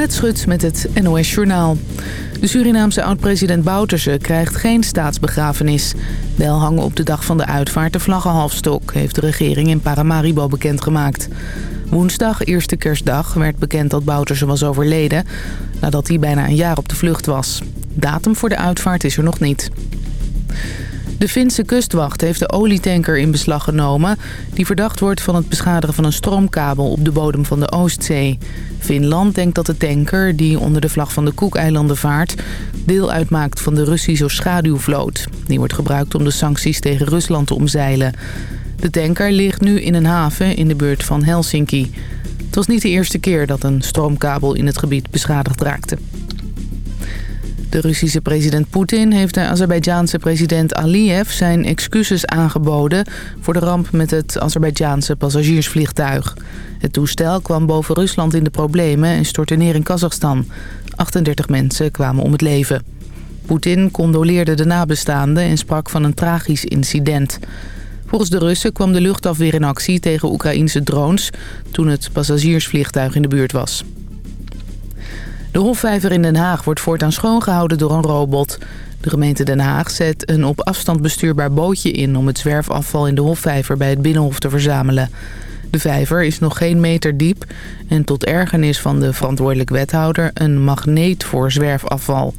Annette Schut met het NOS Journaal. De Surinaamse oud-president Bouterse krijgt geen staatsbegrafenis. Wel hangen op de dag van de uitvaart de vlaggenhalfstok... heeft de regering in Paramaribo bekendgemaakt. Woensdag, eerste kerstdag, werd bekend dat Bouterse was overleden... nadat hij bijna een jaar op de vlucht was. Datum voor de uitvaart is er nog niet. De Finse kustwacht heeft de olietanker in beslag genomen... die verdacht wordt van het beschadigen van een stroomkabel op de bodem van de Oostzee. Finland denkt dat de tanker, die onder de vlag van de Koekeilanden vaart... deel uitmaakt van de Russische schaduwvloot. Die wordt gebruikt om de sancties tegen Rusland te omzeilen. De tanker ligt nu in een haven in de buurt van Helsinki. Het was niet de eerste keer dat een stroomkabel in het gebied beschadigd raakte. De Russische president Poetin heeft de Azerbeidjaanse president Aliyev zijn excuses aangeboden voor de ramp met het Azerbeidjaanse passagiersvliegtuig. Het toestel kwam boven Rusland in de problemen en stortte neer in Kazachstan. 38 mensen kwamen om het leven. Poetin condoleerde de nabestaanden en sprak van een tragisch incident. Volgens de Russen kwam de luchtafweer in actie tegen Oekraïnse drones toen het passagiersvliegtuig in de buurt was. De Hofvijver in Den Haag wordt voortaan schoongehouden door een robot. De gemeente Den Haag zet een op afstand bestuurbaar bootje in... om het zwerfafval in de Hofvijver bij het Binnenhof te verzamelen. De vijver is nog geen meter diep... en tot ergernis van de verantwoordelijk wethouder... een magneet voor zwerfafval.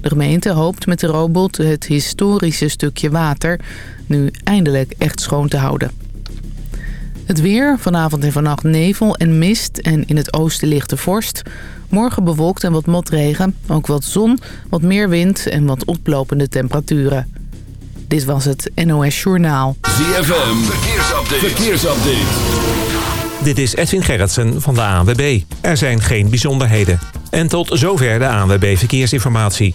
De gemeente hoopt met de robot het historische stukje water... nu eindelijk echt schoon te houden. Het weer, vanavond en vannacht nevel en mist en in het oosten ligt de vorst. Morgen bewolkt en wat motregen, ook wat zon, wat meer wind en wat oplopende temperaturen. Dit was het NOS Journaal. ZFM, verkeersupdate. verkeersupdate. Dit is Edwin Gerritsen van de ANWB. Er zijn geen bijzonderheden. En tot zover de ANWB Verkeersinformatie.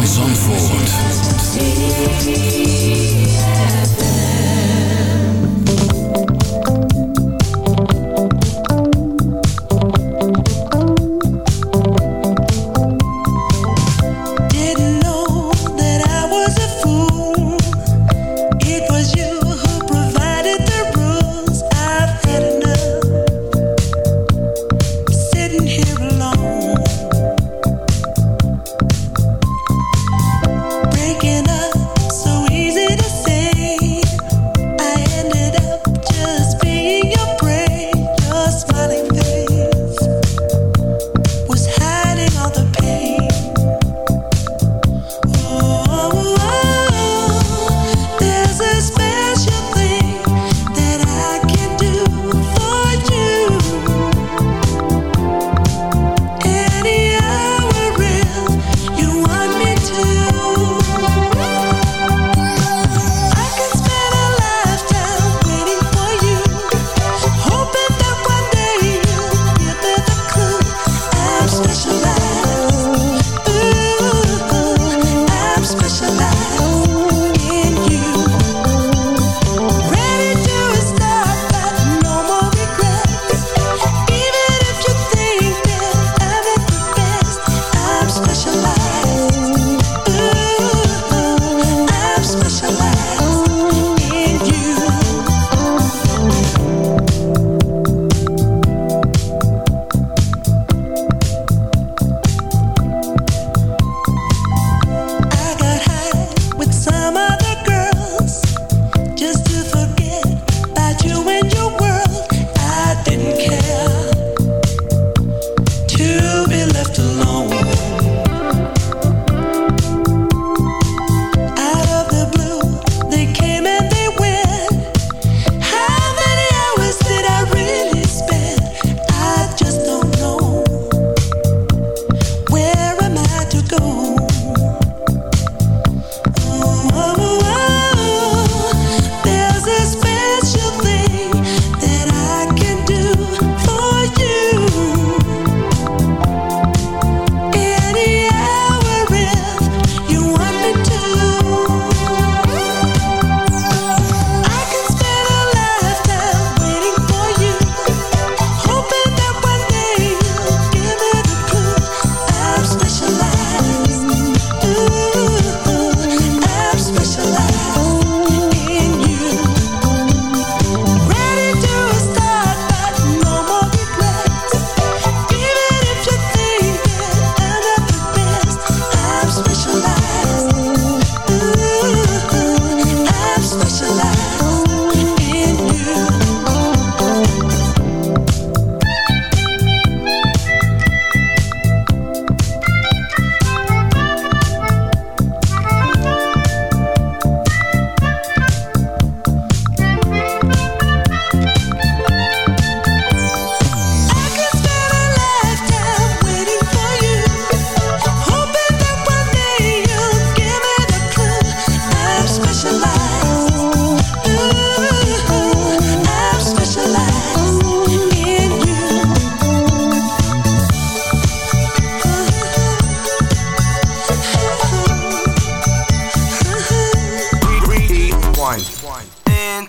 van Zandvoort.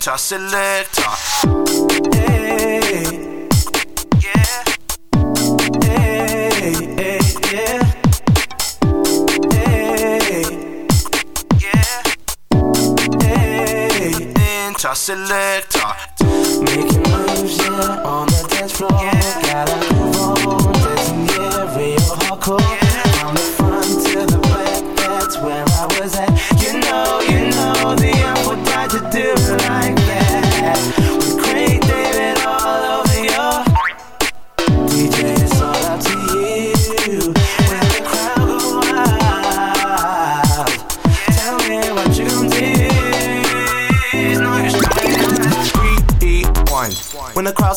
Enter selector. Hey, yeah. Hey, hey, yeah. Hey, yeah. Hey, enter selector. Making moves, yeah, on the dance floor. Yeah. Gotta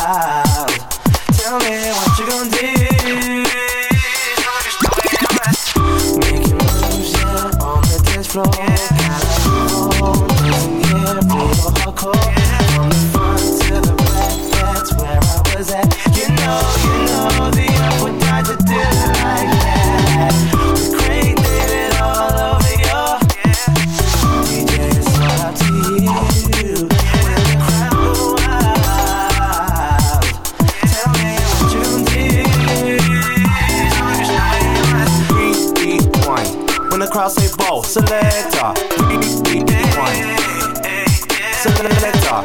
tell me what you gon' do. Making moves, yeah, on the dance floor. Selector. Selector.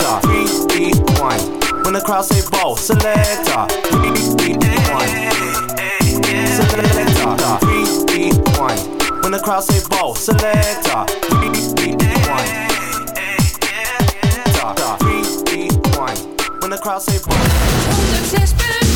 When the crowd say ball, selector. Rewind. Selector. Rewind. When the crowd say ball, selector. When the crowd say ball.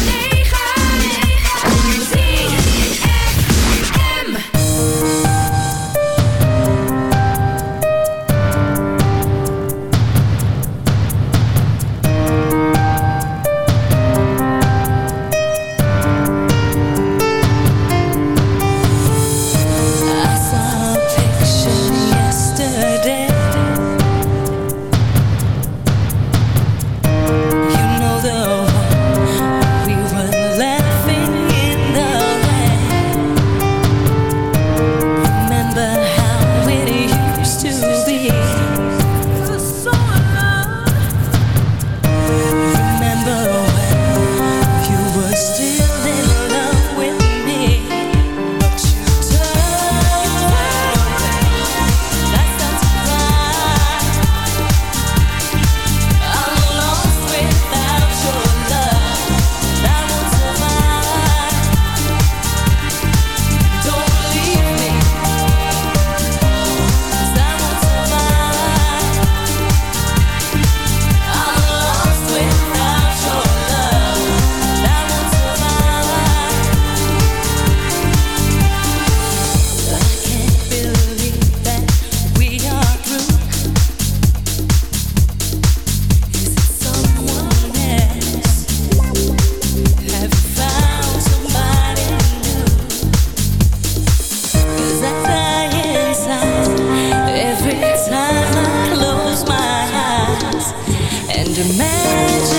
Imagine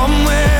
Somewhere.